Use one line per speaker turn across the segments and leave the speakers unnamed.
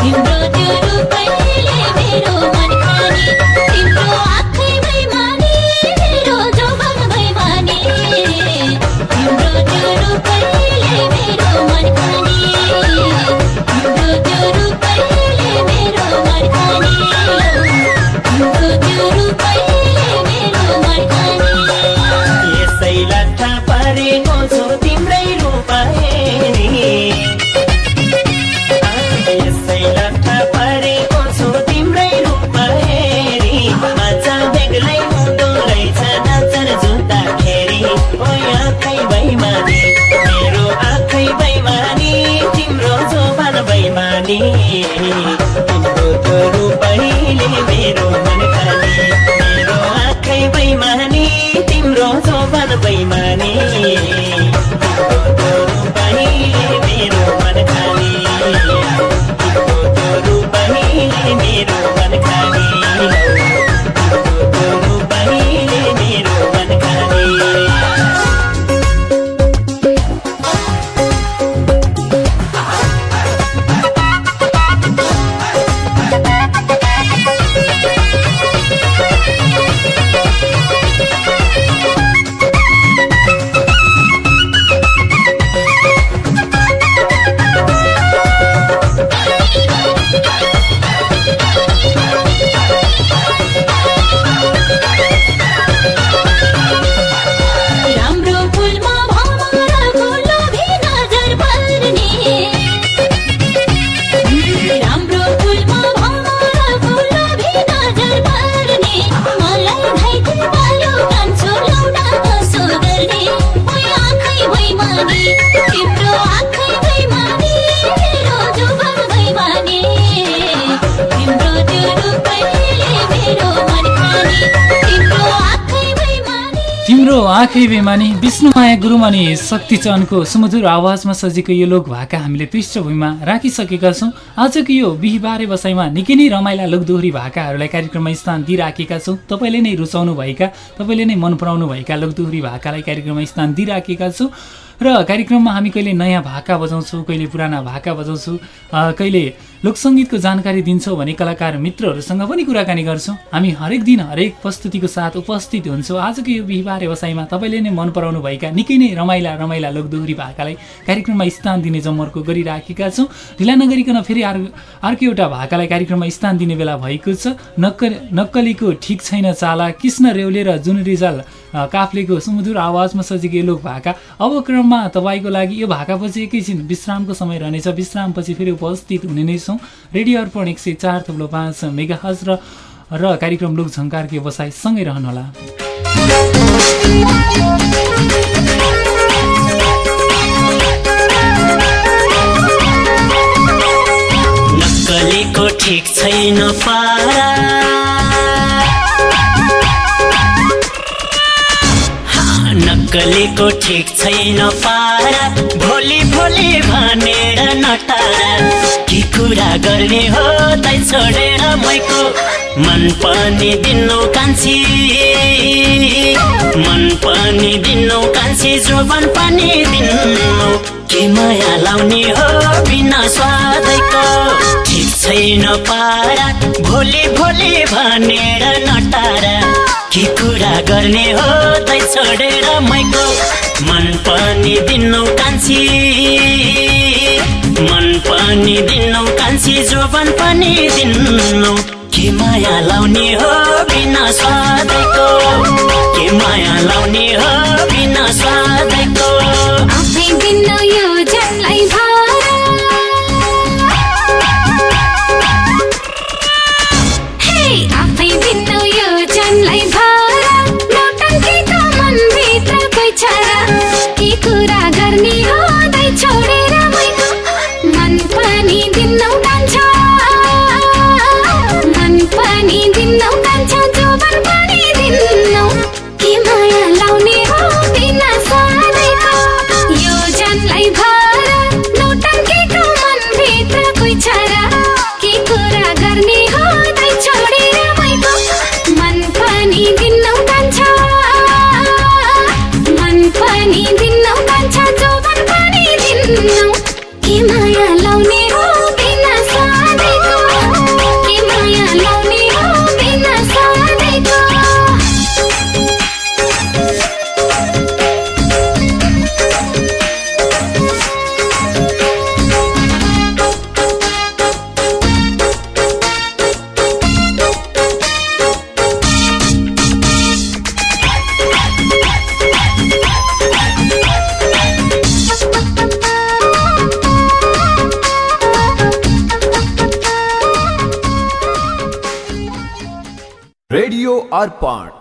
तिम्रो त्यो रूपले मेरो you know. आँखै बेमानी विष्णुमाया गुरुमानी शक्ति चनको सुमधुर आवाजमा सजिएको यो लोक भाका हामीले पृष्ठभूमिमा राखिसकेका छौँ। आजको यो बिहिबारे बसाइमा निकै नै रमाइला लोकदोहोरी भाकाहरूलाई कार्यक्रममा स्थान दिइराखेका छौँ। तपाईँले नै रुचाउनु भएका तपाईँले नै मन पराउनु भएका लोकदोहोरी भाकालाई कार्यक्रममा स्थान दिइराखेका छौँ। र कार्यक्रममा हामी कहिले नयाँ भाका बजाउँछौँ कहिले पुराना भाका बजाउँछौँ कहिले लोकसङ्गीतको जानकारी दिन्छौँ भने कलाकार मित्रहरूसँग पनि कुराकानी गर्छौँ। हामी हरेक दिन हरेक प्रस्तुतिको साथ उपस्थित हुन्छौँ। आजको यो बिहिबार व्यवसायमा तपाईँले नै मन पराउनु भएका निकै नै रमाइला रमाइला लोकदोहोरी भाकालाई कार्यक्रममा स्थान दिने जमर्को गरिराखेका छौँ। ढिला नगरिकन फेरि अर्को एउटा भाकालाई कार्यक्रममा स्थान दिने बेला भएको छ। नक्कल नक्कलीको ठिक छैन चाला कृष्ण रेउले र जुन रिजाल काफ्लेको सुमधुर आवाजमा सजिएको लोक भाका अब क्रममा तपाईँको लागि यो भाकापछि एकैछिन विश्रामको समय रहनेछ। विश्रामपछि फेरि उपस्थित हुने नै छौँ। रेडियो अर्पण एक सय चार थुप्रो पाँच मेगा हज र र कार्यक्रम लोक झङ्कारको व्यवसाय सँगै रहनुहोला
ठिक छैन पारा। नक्कलीको ठिक छैन पारा। भोलि भोलि भनेर नटारा। के कुरा गर्ने हो तै छोडेर मैको। मन पनि दिनु कान्छी। मन पनि दिनु कान्छी जोबन पनि दिनु। के माया लाउने हो बिना स्वादैको। ठिक छैन पारा। भोलि भोलि भनेर नटारा। के कुरा गर्ने हो तै छोडेर मैको मन पनि दिनु कान्छी। मन पनि दिनु कान्छी जोबन पनि दिनु। के माया लाउने हो बिना स्वादैको? के माया लाउने हो बिना स्वादैको?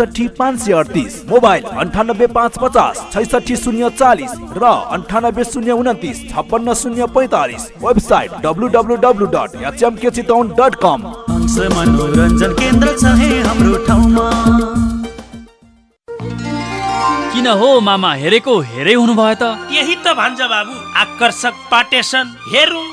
एकसठी पाँच सय अडतिस मोबाइल अन्ठानब्बे पाँच पचास छैसठी शून्य चालिस र अन्ठानब्बे शून्य उन्तिस छप्पन्न शून्य पैँतालिस website W W W dot HMK Chitaun dot com
मनोरञ्जन केन्द्र छ है हाम्रो ठाउँमा।
किन हो मामा हेरेको हेरै हुनुभयो त?
यही त भन्छ बाबु आकर्षक पाटेसन हेरौँ।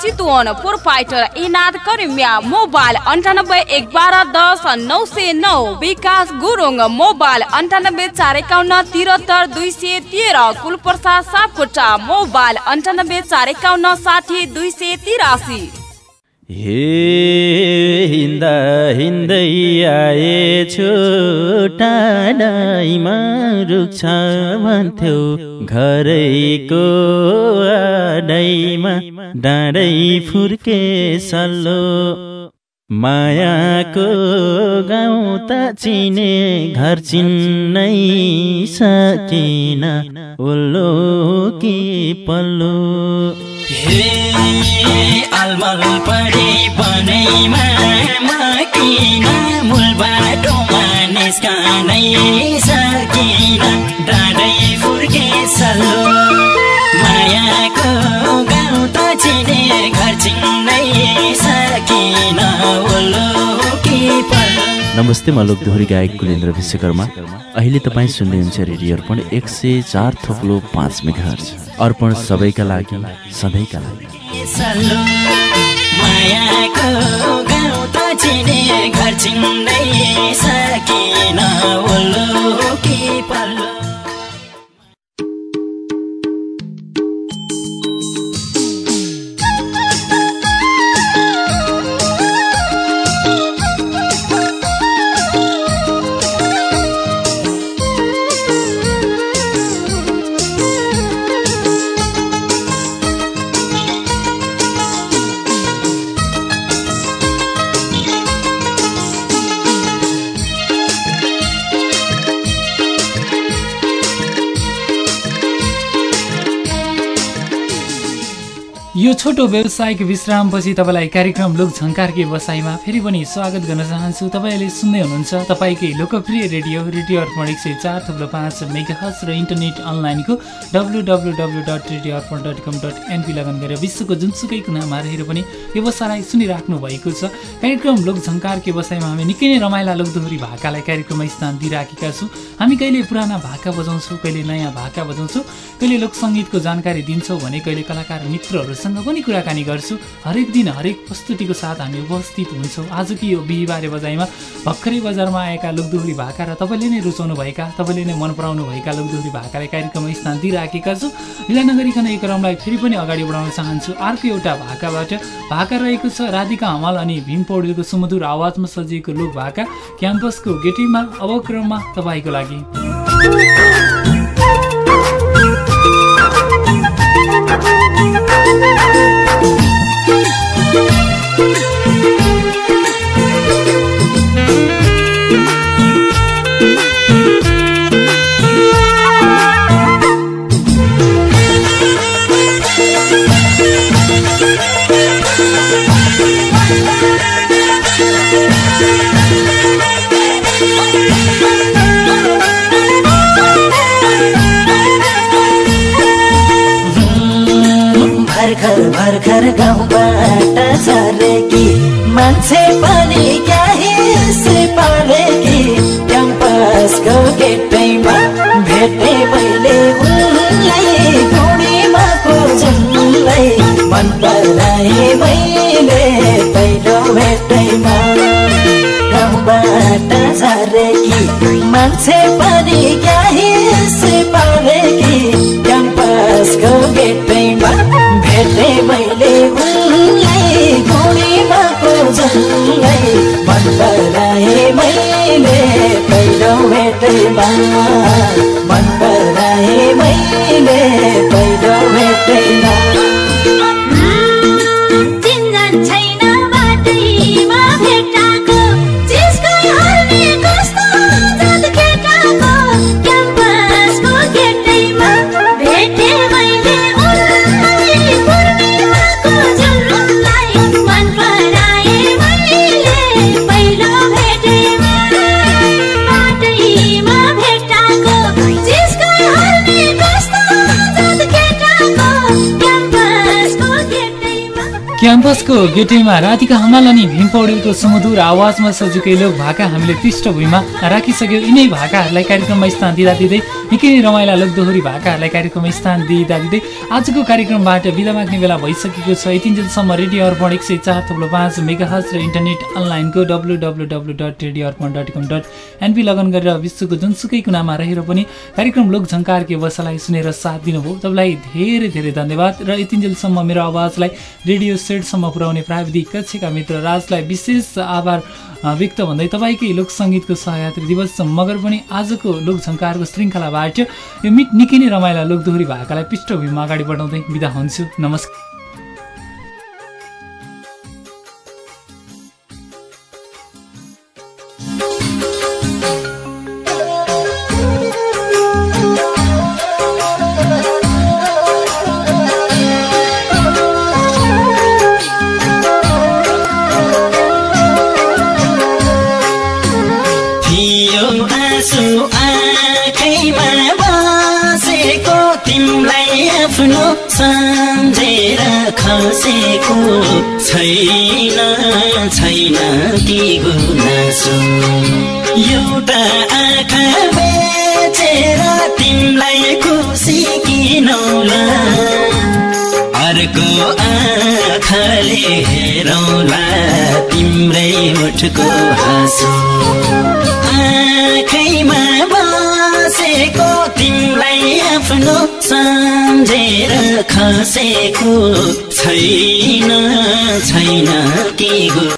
चितवन प्रोपाइटर इनाद करिमिया मोबाइल अन्ठानब्बे एक बाह्र दस नौ सय नौ विकास गुरुङ मोबाइल अन्ठानब्बे चार एकाउन्न तिहत्तर दुई सय तेह्र कुलप्रसाद सापकोटा मोबाइल अन्ठानब्बे चार एकाउन्न साठी दुई सय तिरासी।
हे हिँड्दा हिँड्दै आएछु टाढाइमा रुख्छ भन्थ्यो घरैको आडैमा डाँडै फुर्के सल्लो मायाको गाउँ त चिने घर चिन्नै सकिन ओल्लो कि पल्लो
अलमल पढे बनैमा किन मूल बाटोमा निस्कनै सकिन डाँडै फुर्के सल्लो। मायाको गाउँ त चिने घर चिन्नै सकिन ओल्लो कि
नमस्ते म लोकदोहोरी गायक कुलेन्द्र विश्वकर्मा। अहिले तपाईँ सुन्दै हुनुहुन्छ रेडियो अर्पण एक सय चार थोप्लो पाँच मेगा अर्पण सबैका लागि सधैँका लागि।
घर चिन्दै सकिन
यो छोटो व्यावसायिक विश्रामपछि तपाईँलाई कार्यक्रम लोकझङ्कारकी बसाइमा फेरि पनि स्वागत गर्न चाहन्छु। तपाईँले सुन्दै हुनुहुन्छ तपाईँकै लोकप्रिय रेडियो रेडियो अर्पण एक सय चार थुप्रो पाँच मेगाहज र इन्टरनेट अनलाइनको W W W dot radio Arpan dot com dot NP लगन गरेर विश्वको जुनसुकै कुनामा रहेर पनि यो बसालाई सुनिराख्नु भएको छ। कार्यक्रम लोकझङ्कारकी बसाइमा हामी निकै नै रमाइला लोकदोहोरी भाकालाई कार्यक्रममा स्थान दिइराखेका छौँ। हामी कहिले पुराना भाका बजाउँछौँ कहिले नयाँ भाका बजाउँछौँ कहिले लोकसङ्गीतको जानकारी दिन्छौँ भने कहिले कलाकार मित्रहरूसँग पनि कुराकानी गर्छु। हरेक दिन हरेक प्रस्तुतिको साथ हामी उपस्थित हुन्छौँ। आजको यो बिहिबारे बजाइमा भर्खरै बजारमा आएका लोकदोहोरी भाका र तपाईँले नै रुचाउनुभएका तपाईँले नै मन पराउनु भएका लोकदोहोरी भाकालाई कार्यक्रममा स्थान दिइराखेका छु। ढिला नगरिकन यो क्रमलाई फेरि पनि अगाडि बढाउन चाहन्छु। अर्को एउटा भाकाबाट भाका रहेको छ राधिका हमाल अनि भीम पौडेलको सुमधुर आवाजमा सजिएको लोक भाका क्याम्पसको गेटिङमा अब क्रममा तपाईँको लागि।
मैले पहिलो भेटैमा क्याम्पसको गेटैमा
राधिका हमाल अनि भीम पौडेलको सुमधुर आवाजमा सजिकै लोक भाका हामीले पृष्ठभूमिमा राखिसक्यौँ। यिनै भाकाहरूलाई कार्यक्रममा स्थान दिँदा दिँदै निकै नै रमाइला लोकदोहोरी भाकाहरूलाई कार्यक्रममा स्थान दिँदा दिँदै आजको कार्यक्रमबाट बिदा माग्ने बेला भइसकेको छ। यतिन्जेलसम्म रेडियो अर्पण एक सय चार थप्लो पाँच मेगाहज र इन्टरनेट अनलाइनको W W W dot radio Arpan dot com dot NP लगन गरेर विश्वको जुनसुकै कुनामा रहेर पनि कार्यक्रम लोकझङ्कार के वसालाई सुनेर साथ दिनुभयो। तपाईँलाई धेरै धेरै धन्यवाद र यतिन्जेलसम्म मेरो आवाजलाई रेडियो सेटसम्म यहाँसम्म पुर्याउने प्राविधिक कक्षका मित्र राजलाई विशेष आभार व्यक्त भन्दै तपाईँकै लोकसङ्गीतको सहयात्री दिवस मगर पनि आजको लोकझङ्कारको श्रृङ्खलाबाट यो मिट निकै नै रमाइला लोकदोहोरी भाकालाई पृष्ठभूमिमा अगाडि बढाउँदै बिदा हुन्छु। नमस्कार।
सम्झेर खसेको छैन छैन कि गुनासो। एउटा आँखा बेचेर तिमीलाई खुसी किनौला। अर्को आँखाले हेरौला तिम्रै मुठको हाँसो। आँखैमा आफ्नो सम्झेर खसेको छैन छैन के